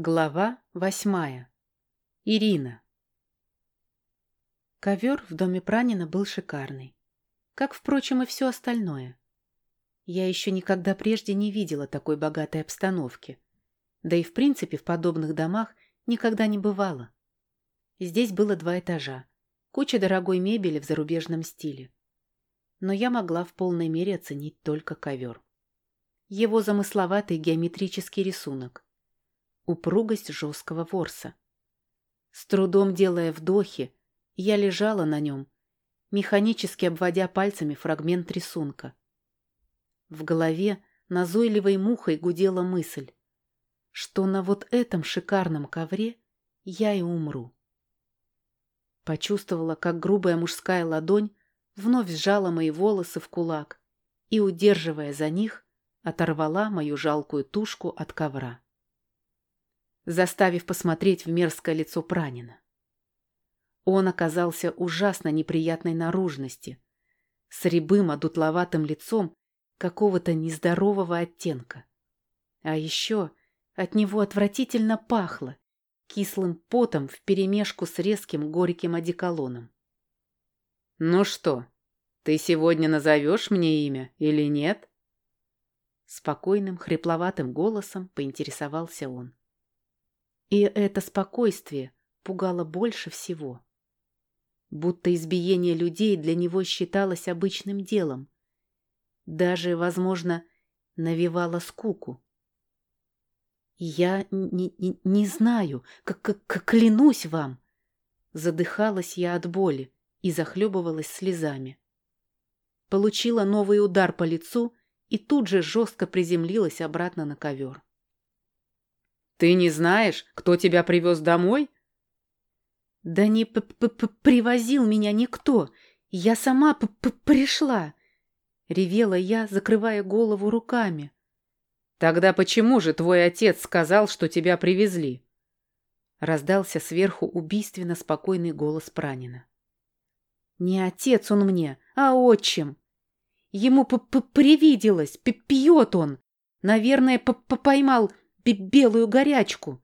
Глава восьмая. Ирина. Ковер в доме Пранина был шикарный. Как, впрочем, и все остальное. Я еще никогда прежде не видела такой богатой обстановки. Да и, в принципе, в подобных домах никогда не бывало. Здесь было два этажа. Куча дорогой мебели в зарубежном стиле. Но я могла в полной мере оценить только ковер. Его замысловатый геометрический рисунок – упругость жесткого ворса. С трудом делая вдохи, я лежала на нем, механически обводя пальцами фрагмент рисунка. В голове назойливой мухой гудела мысль, что на вот этом шикарном ковре я и умру. Почувствовала, как грубая мужская ладонь вновь сжала мои волосы в кулак и, удерживая за них, оторвала мою жалкую тушку от ковра заставив посмотреть в мерзкое лицо Пранина. Он оказался ужасно неприятной наружности, с рябым одутловатым лицом какого-то нездорового оттенка. А еще от него отвратительно пахло кислым потом вперемешку с резким горьким одеколоном. «Ну что, ты сегодня назовешь мне имя или нет?» Спокойным, хрипловатым голосом поинтересовался он. И это спокойствие пугало больше всего. Будто избиение людей для него считалось обычным делом. Даже, возможно, навевало скуку. «Я не, знаю, как, как клянусь вам!» Задыхалась я от боли и захлебывалась слезами. Получила новый удар по лицу и тут же жестко приземлилась обратно на ковер. Ты не знаешь, кто тебя привез домой? Да не п -п -п привозил меня никто. Я сама п -п пришла. Ревела я, закрывая голову руками. Тогда почему же твой отец сказал, что тебя привезли? Раздался сверху убийственно спокойный голос Пранина. Не отец он мне, а отчим. Ему п -п привиделось, п пьет он. Наверное, п -п поймал белую горячку.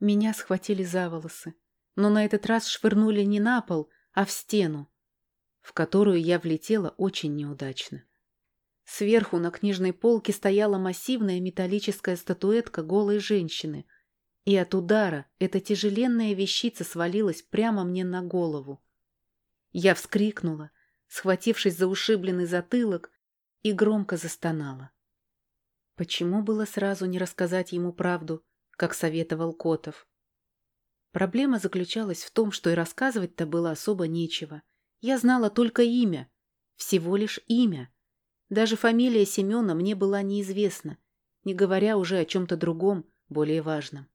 Меня схватили за волосы, но на этот раз швырнули не на пол, а в стену, в которую я влетела очень неудачно. Сверху на книжной полке стояла массивная металлическая статуэтка голой женщины, и от удара эта тяжеленная вещица свалилась прямо мне на голову. Я вскрикнула, схватившись за ушибленный затылок, и громко застонала. Почему было сразу не рассказать ему правду, как советовал Котов? Проблема заключалась в том, что и рассказывать-то было особо нечего. Я знала только имя. Всего лишь имя. Даже фамилия Семена мне была неизвестна, не говоря уже о чем-то другом, более важном.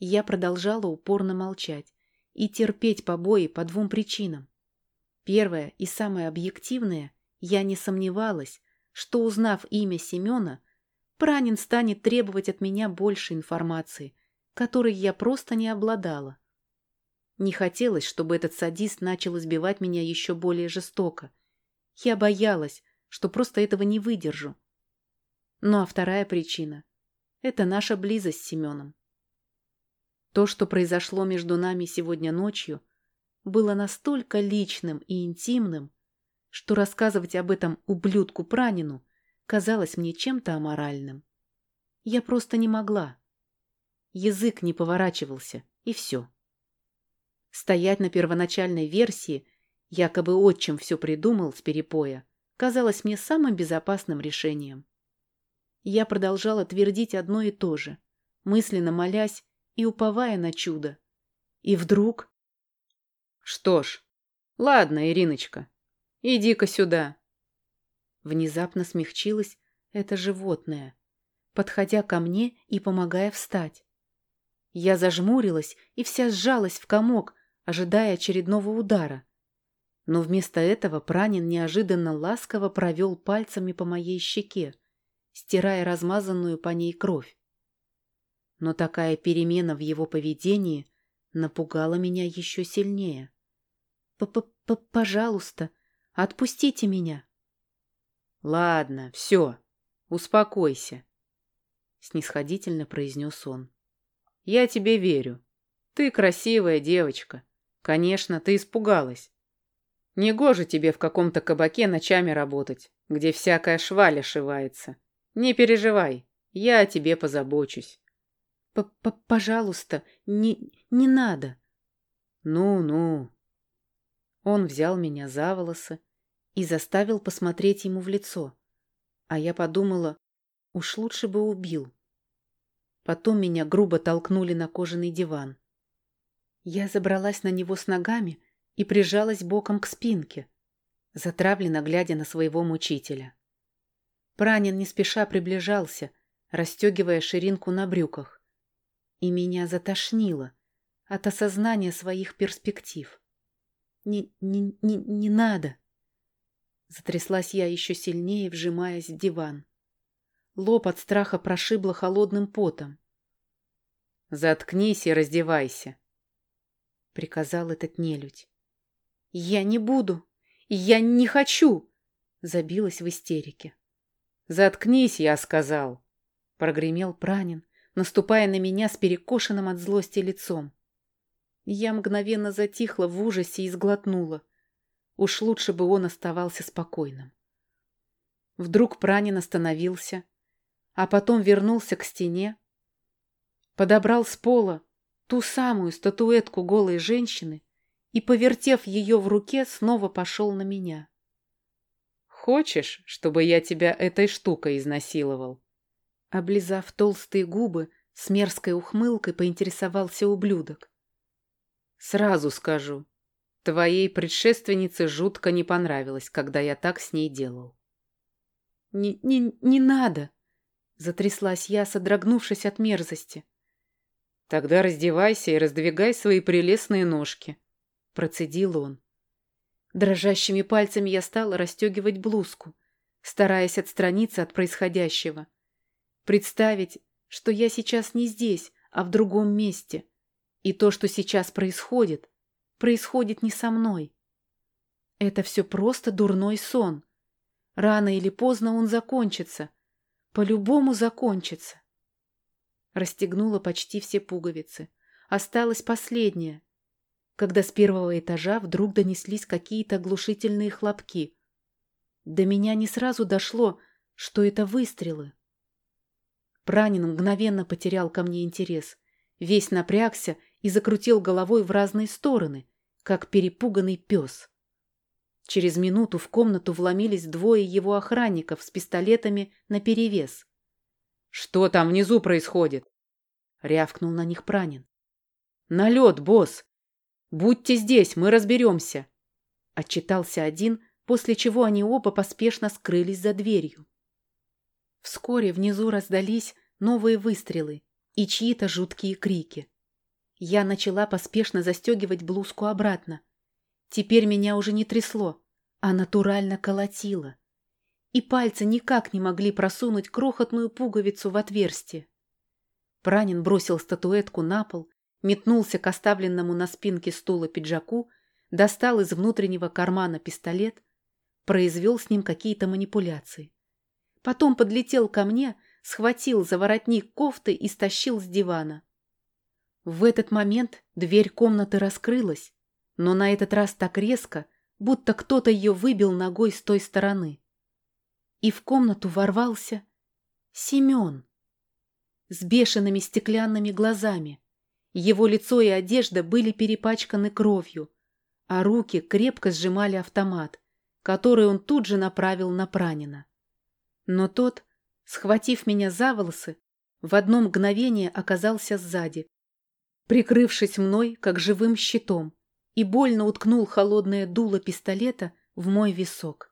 Я продолжала упорно молчать и терпеть побои по двум причинам. Первое и самое объективное, я не сомневалась, что, узнав имя Семена, Пранин станет требовать от меня больше информации, которой я просто не обладала. Не хотелось, чтобы этот садист начал избивать меня еще более жестоко. Я боялась, что просто этого не выдержу. Ну а вторая причина – это наша близость с Семеном. То, что произошло между нами сегодня ночью, было настолько личным и интимным, что рассказывать об этом ублюдку Пранину казалось мне чем-то аморальным. Я просто не могла. Язык не поворачивался, и все. Стоять на первоначальной версии, якобы отчим все придумал с перепоя, казалось мне самым безопасным решением. Я продолжала твердить одно и то же, мысленно молясь и уповая на чудо. И вдруг... Что ж, ладно, Ириночка, иди-ка сюда. Внезапно смягчилось это животное, подходя ко мне и помогая встать. Я зажмурилась и вся сжалась в комок, ожидая очередного удара. Но вместо этого Пранин неожиданно ласково провел пальцами по моей щеке, стирая размазанную по ней кровь. Но такая перемена в его поведении напугала меня еще сильнее. П -п -п «Пожалуйста, отпустите меня!» «Ладно, все, успокойся», — снисходительно произнес он. Я тебе верю. Ты красивая девочка. Конечно, ты испугалась. Негоже тебе в каком-то кабаке ночами работать, где всякая шваля шивается. Не переживай, я о тебе позабочусь. П -п Пожалуйста, не, не надо. Ну-ну. Он взял меня за волосы и заставил посмотреть ему в лицо. А я подумала, уж лучше бы убил. Потом меня грубо толкнули на кожаный диван. Я забралась на него с ногами и прижалась боком к спинке, затравленно глядя на своего мучителя. Пранин не спеша приближался, расстегивая ширинку на брюках. И меня затошнило от осознания своих перспектив. «Не, не, не, не надо!» Затряслась я еще сильнее, вжимаясь в диван. Лоб от страха прошибло холодным потом. «Заткнись и раздевайся», — приказал этот нелюдь. «Я не буду! Я не хочу!» — забилась в истерике. «Заткнись, я сказал!» — прогремел Пранин, наступая на меня с перекошенным от злости лицом. Я мгновенно затихла в ужасе и сглотнула. Уж лучше бы он оставался спокойным. Вдруг Пранин остановился, а потом вернулся к стене, подобрал с пола ту самую статуэтку голой женщины и, повертев ее в руке, снова пошел на меня. «Хочешь, чтобы я тебя этой штукой изнасиловал?» Облизав толстые губы, с мерзкой ухмылкой поинтересовался ублюдок. «Сразу скажу, твоей предшественнице жутко не понравилось, когда я так с ней делал». «Не, не, не надо!» — затряслась я, содрогнувшись от мерзости. «Тогда раздевайся и раздвигай свои прелестные ножки», — процедил он. Дрожащими пальцами я стала расстегивать блузку, стараясь отстраниться от происходящего. Представить, что я сейчас не здесь, а в другом месте. И то, что сейчас происходит, происходит не со мной. Это все просто дурной сон. Рано или поздно он закончится. По-любому закончится. Расстегнула почти все пуговицы. Осталась последняя, когда с первого этажа вдруг донеслись какие-то оглушительные хлопки. До меня не сразу дошло, что это выстрелы. Пранин мгновенно потерял ко мне интерес, весь напрягся и закрутил головой в разные стороны, как перепуганный пес. Через минуту в комнату вломились двое его охранников с пистолетами наперевес. «Что там внизу происходит?» — рявкнул на них Пранин. «Налет, босс! Будьте здесь, мы разберемся!» — отчитался один, после чего они оба поспешно скрылись за дверью. Вскоре внизу раздались новые выстрелы и чьи-то жуткие крики. Я начала поспешно застегивать блузку обратно. Теперь меня уже не трясло, а натурально колотило и пальцы никак не могли просунуть крохотную пуговицу в отверстие. Пранин бросил статуэтку на пол, метнулся к оставленному на спинке стула пиджаку, достал из внутреннего кармана пистолет, произвел с ним какие-то манипуляции. Потом подлетел ко мне, схватил за воротник кофты и стащил с дивана. В этот момент дверь комнаты раскрылась, но на этот раз так резко, будто кто-то ее выбил ногой с той стороны и в комнату ворвался Семен с бешеными стеклянными глазами. Его лицо и одежда были перепачканы кровью, а руки крепко сжимали автомат, который он тут же направил на Пранина. Но тот, схватив меня за волосы, в одно мгновение оказался сзади, прикрывшись мной, как живым щитом, и больно уткнул холодное дуло пистолета в мой висок.